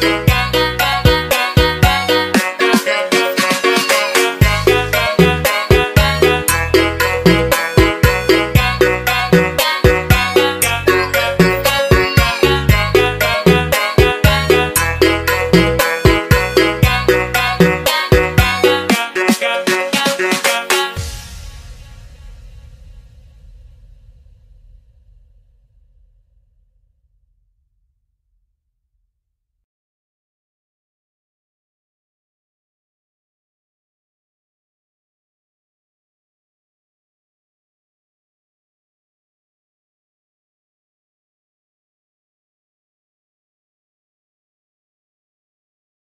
Yeah.